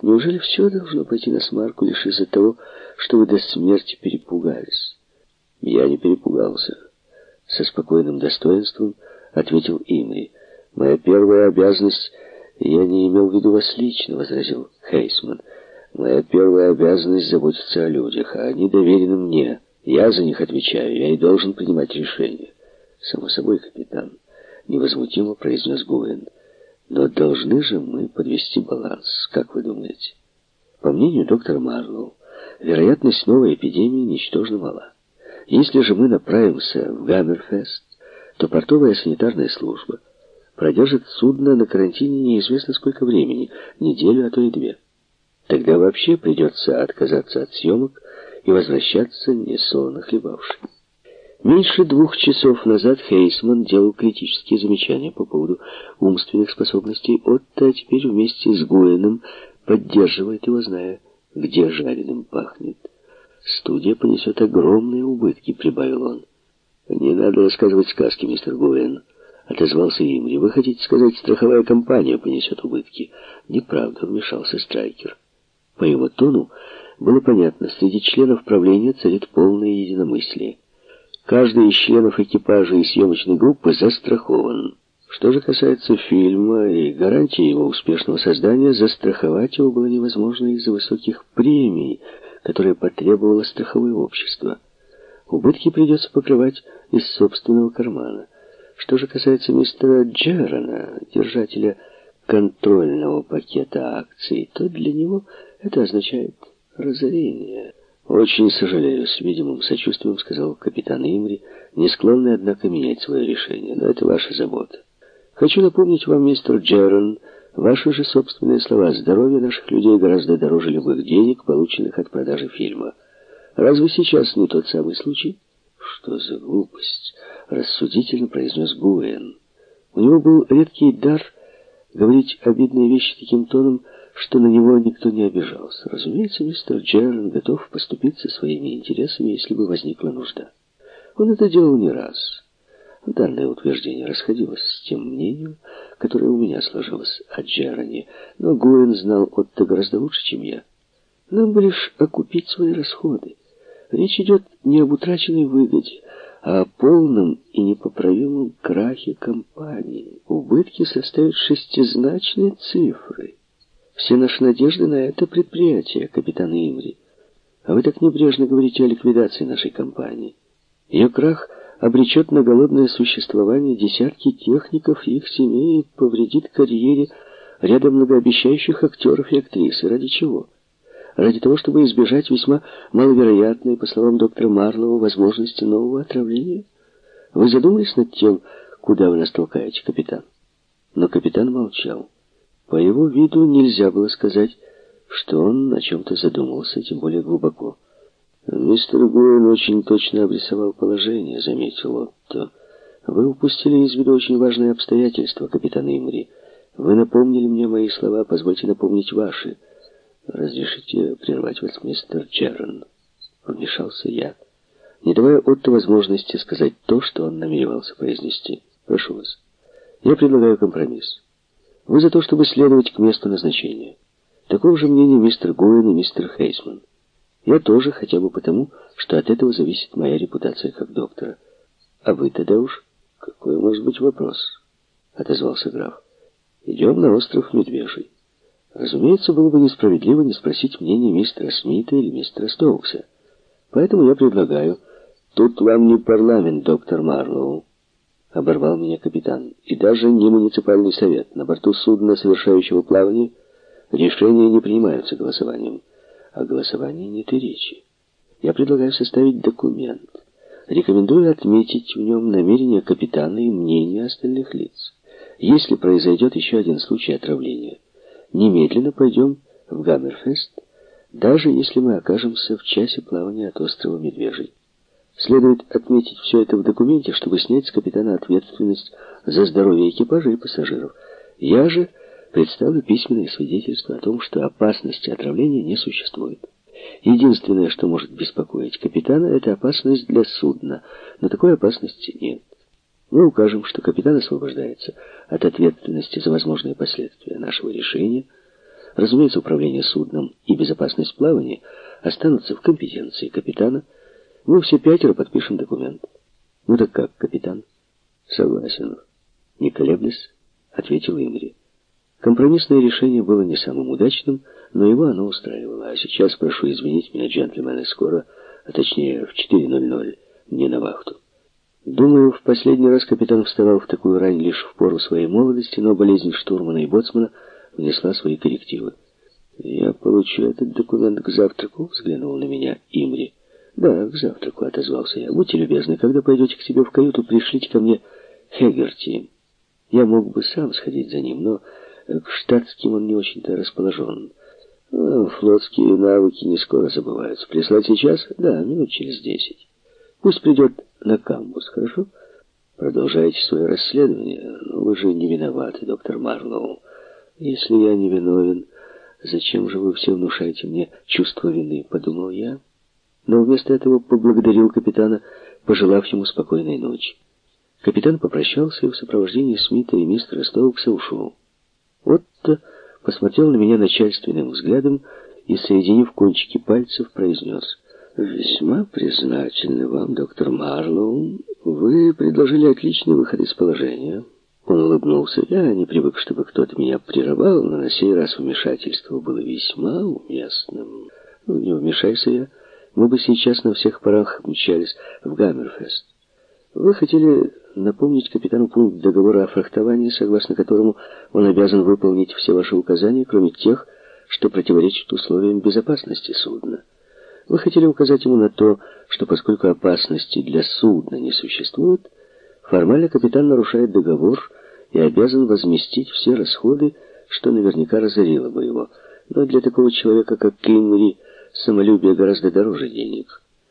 Неужели все должно пойти на смарку лишь из-за того, что вы до смерти перепугались? Я не перепугался. Со спокойным достоинством ответил Имри. Моя первая обязанность... Я не имел в виду вас лично, возразил Хейсман. Моя первая обязанность заботиться о людях, а они доверены мне. Я за них отвечаю, я и должен принимать решения. Само собой, капитан, невозмутимо произнес Гуэн. Но должны же мы подвести баланс, как вы думаете? По мнению доктора Марлоу, вероятность новой эпидемии ничтожно мала. Если же мы направимся в Гаммерфест, то портовая санитарная служба продержит судно на карантине неизвестно сколько времени, неделю, а то и две. Тогда вообще придется отказаться от съемок и возвращаться несолоно хлебавши. Меньше двух часов назад Хейсман делал критические замечания по поводу умственных способностей Отто, а теперь вместе с Гуэном поддерживает его, зная, где жареным пахнет. Студия понесет огромные убытки, прибавил он. Не надо рассказывать сказки, мистер Гуэн, отозвался Имри. Вы хотите сказать, страховая компания понесет убытки? Неправда, вмешался Страйкер. По его тону было понятно, среди членов правления царит полное единомыслие. Каждый из членов экипажа и съемочной группы застрахован. Что же касается фильма и гарантии его успешного создания, застраховать его было невозможно из-за высоких премий, которые потребовало страховое общество. Убытки придется покрывать из собственного кармана. Что же касается мистера Джерона, держателя контрольного пакета акций, то для него это означает разорение. «Очень сожалею, с видимым сочувствием», — сказал капитан Имри, не склонный, однако, менять свое решение. «Но это ваша забота. Хочу напомнить вам, мистер Джерон, ваши же собственные слова. Здоровье наших людей гораздо дороже любых денег, полученных от продажи фильма. Разве сейчас не тот самый случай?» «Что за глупость?» — рассудительно произнес Гуэн. У него был редкий дар говорить обидные вещи таким тоном, что на него никто не обижался. Разумеется, мистер Джерн готов поступиться своими интересами, если бы возникла нужда. Он это делал не раз. Данное утверждение расходилось с тем мнением, которое у меня сложилось о Джероне, но Гуэн знал Отто гораздо лучше, чем я. Нам бы лишь окупить свои расходы. Речь идет не об утраченной выгоде, а о полном и непоправимом крахе компании. Убытки составят шестизначные цифры. Все наши надежды на это предприятие, капитан Имри. А вы так небрежно говорите о ликвидации нашей компании. Ее крах обречет на голодное существование десятки техников и их семей и повредит карьере ряда многообещающих актеров и актрис. Ради чего? Ради того, чтобы избежать весьма маловероятной, по словам доктора Марлова, возможности нового отравления? Вы задумались над тем, куда вы нас толкаете, капитан? Но капитан молчал. По его виду нельзя было сказать, что он о чем-то задумался, тем более глубоко. «Мистер Гуэн очень точно обрисовал положение», — заметил Отто. «Вы упустили из виду очень важное обстоятельство, капитан Имри. Вы напомнили мне мои слова, позвольте напомнить ваши. Разрешите прервать вас, мистер Джерон?» Вмешался я, не давая Отто возможности сказать то, что он намеревался произнести. «Прошу вас, я предлагаю компромисс». Вы за то, чтобы следовать к месту назначения. Такого же мнения мистер Гоин и мистер Хейсман. Я тоже, хотя бы потому, что от этого зависит моя репутация как доктора. А вы тогда уж... Какой может быть вопрос? Отозвался граф. Идем на остров Медвежий. Разумеется, было бы несправедливо не спросить мнение мистера Смита или мистера Стоукса. Поэтому я предлагаю... Тут вам не парламент, доктор Марлоу. — оборвал меня капитан. «И даже не муниципальный совет. На борту судна, совершающего плавание, решения не принимаются голосованием. О голосовании нет и речи. Я предлагаю составить документ. Рекомендую отметить в нем намерения капитана и мнение остальных лиц. Если произойдет еще один случай отравления, немедленно пойдем в Гаммерфест, даже если мы окажемся в часе плавания от острова Медвежий. Следует отметить все это в документе, чтобы снять с капитана ответственность за здоровье экипажа и пассажиров. Я же представлю письменное свидетельство о том, что опасности отравления не существует. Единственное, что может беспокоить капитана, это опасность для судна, но такой опасности нет. Мы укажем, что капитан освобождается от ответственности за возможные последствия нашего решения, Разумеется, управление судном и безопасность плавания останутся в компетенции капитана. Мы все пятеро подпишем документ. Ну так как, капитан? Согласен. Не колеблясь, ответил Имри. Компромиссное решение было не самым удачным, но его оно устраивало. А сейчас прошу извинить меня, джентльмены, скоро, а точнее в 4.00, мне на вахту. Думаю, в последний раз капитан вставал в такую рань лишь в пору своей молодости, но болезнь штурмана и боцмана внесла свои коррективы. «Я получу этот документ к завтраку», — взглянул на меня Имри. «Да, к завтраку», — отозвался я. «Будьте любезны, когда пойдете к себе в каюту, пришлите ко мне Хегерти. Я мог бы сам сходить за ним, но к штатским он не очень-то расположен. Ну, флотские навыки не скоро забываются. Прислать сейчас? Да, минут через десять. Пусть придет на камбус, хорошо? Продолжайте свое расследование. Но вы же не виноваты, доктор Марлоу. Если я не виновен, зачем же вы все внушаете мне чувство вины, подумал я. Но вместо этого поблагодарил капитана, пожелав ему спокойной ночи. Капитан попрощался и в сопровождении Смита и мистера Стоукса ушел. Отто посмотрел на меня начальственным взглядом и, соединив кончики пальцев, произнес «Весьма признательны вам, доктор Марлоу. Вы предложили отличный выход из положения». Он улыбнулся. Я не привык, чтобы кто-то меня прерывал, но на сей раз вмешательство было весьма уместным. Ну, не вмешайся я, мы бы сейчас на всех парах мчались в Гаммерфест. Вы хотели напомнить капитану пункт договора о фрахтовании, согласно которому он обязан выполнить все ваши указания, кроме тех, что противоречат условиям безопасности судна. Вы хотели указать ему на то, что поскольку опасности для судна не существует, формально капитан нарушает договор и обязан возместить все расходы, что наверняка разорило бы его. Но для такого человека, как Кинри, самолюбие гораздо дороже денег.